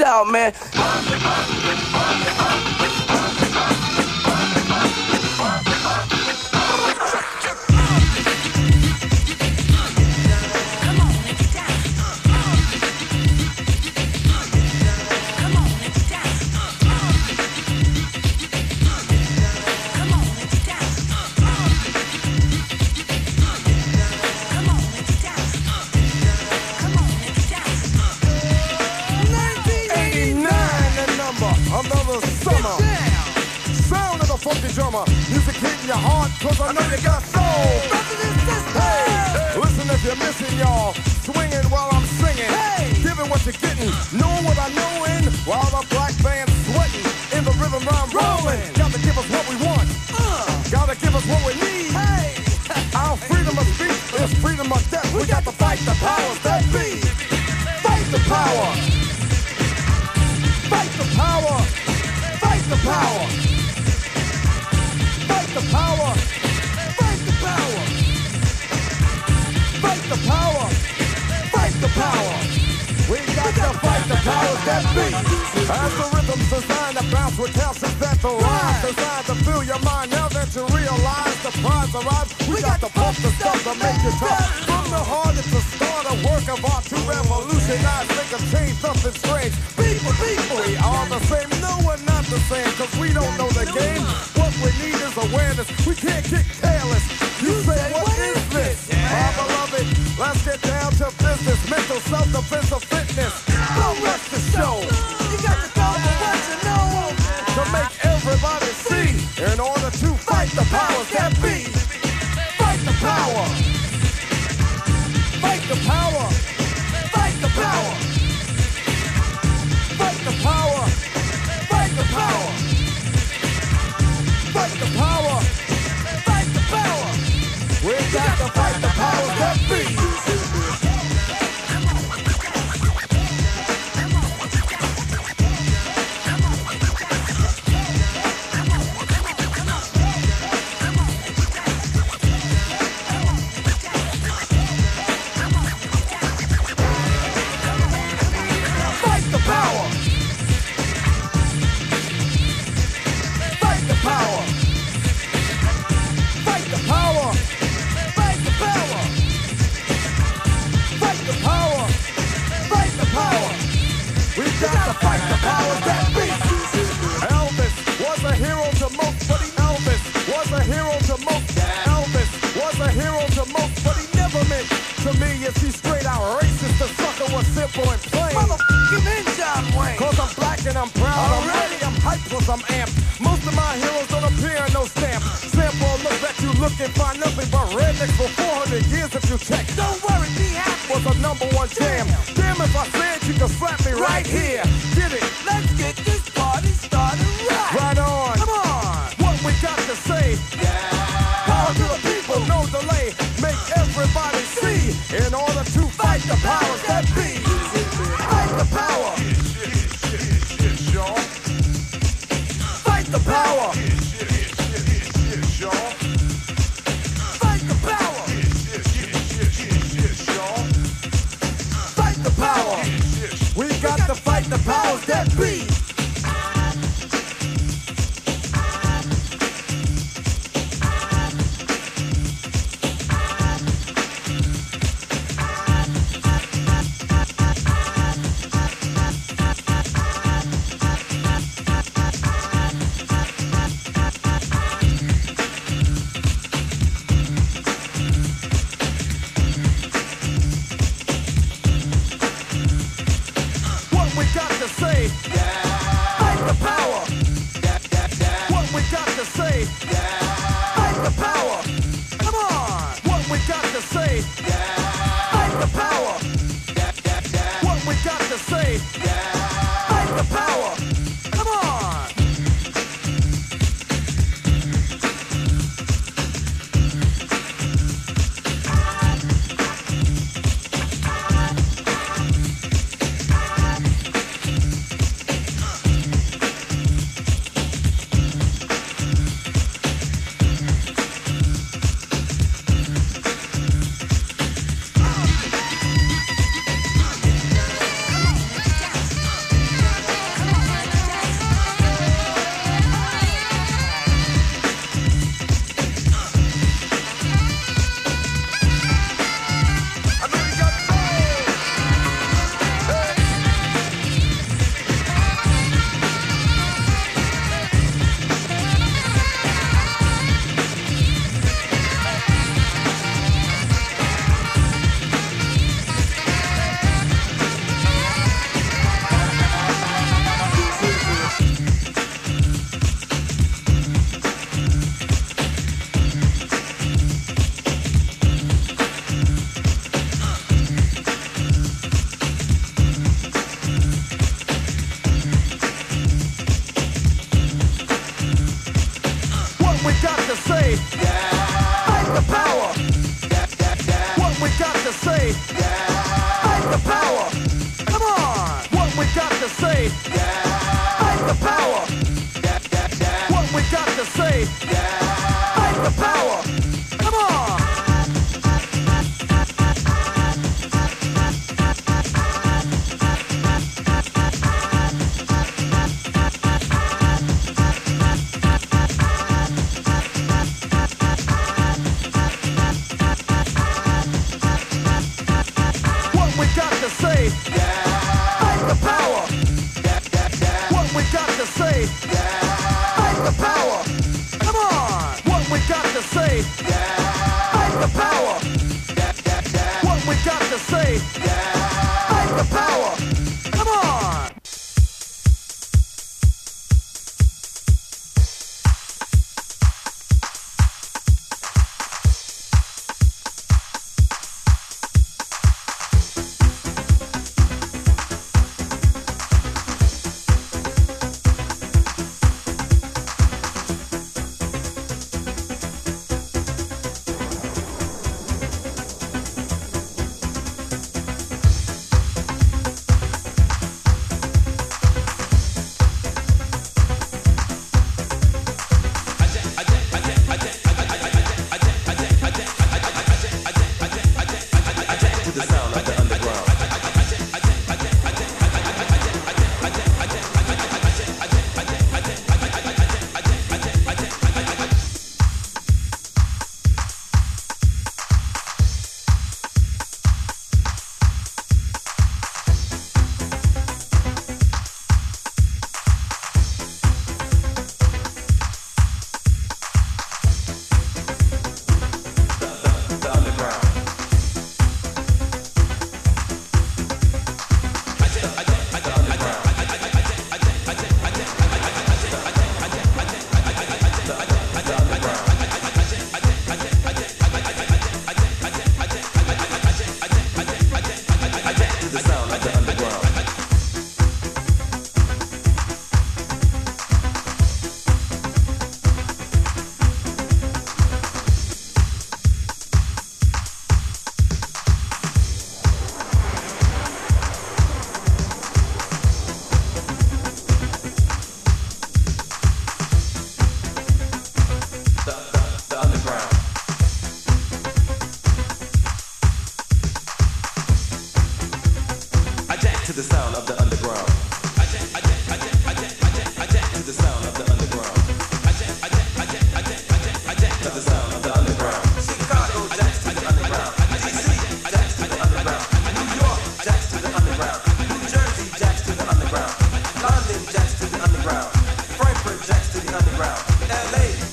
Out, man. As the rhythm's designed to bounce with calcium that the rhyme designed to fill your mind. Now that you realize the prize arrives, we got to pump the stuff to make it tough. From the heart, it's the start of work of art to revolutionize, Make a change, something strange. People, people, we are the same. No, we're not the same, cause we don't know the game. What we need is awareness. We can't get me. Straight out racist? The sucker was simple and plain. Motherfucking in John Wayne. Cause I'm black and I'm proud. I'm ready, I'm hyped cause I'm amped. Most of my heroes don't appear in no stamp. Sample look that you look and find nothing but rednecks for 400 years if you check. Don't worry, be happy. Was a number one jam. Damn if I said you could slap me right here. Get it? Let's get In order to fight the powers that be. Fight the power. Fight the power. Fight the power. Fight the power. We got to fight the powers that be. say Yeah.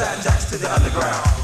sand jacks to the underground.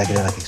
masacre a la que